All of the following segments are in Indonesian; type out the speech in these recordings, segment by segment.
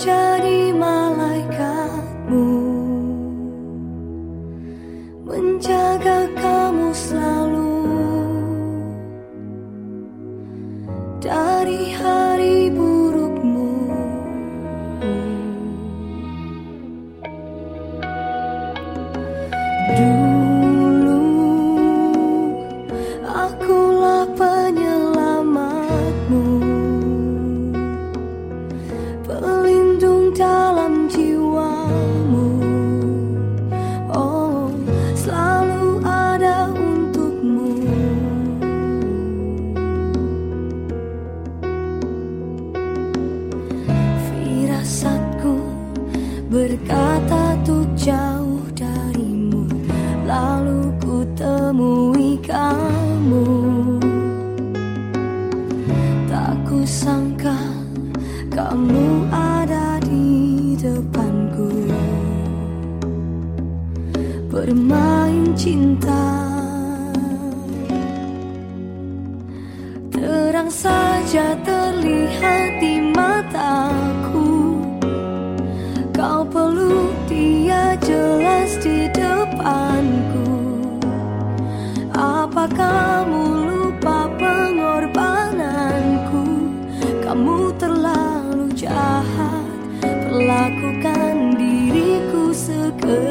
Jadi malaikatmu. Menjaga kau Berkata tuh jauh darimu Lalu ku temui kamu. Tak ku sangka kamu ada di depanku. Bermain cinta. Terang saja terlihat di dia jelas di depanku. Apa kamu lupa pengorbananku? Kamu terlalu jahat Perlakukan diriku sekejam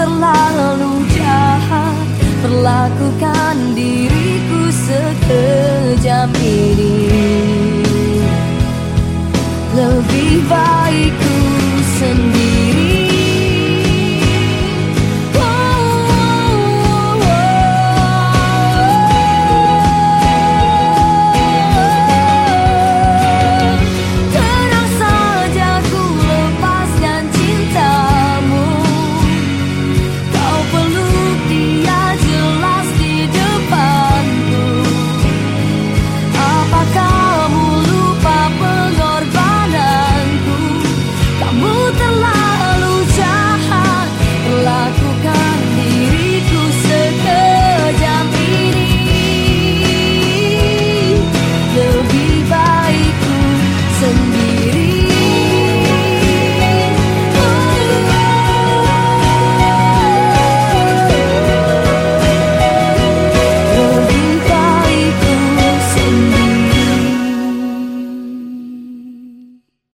terlalu jahat. Perlakukan diriku sekejam ini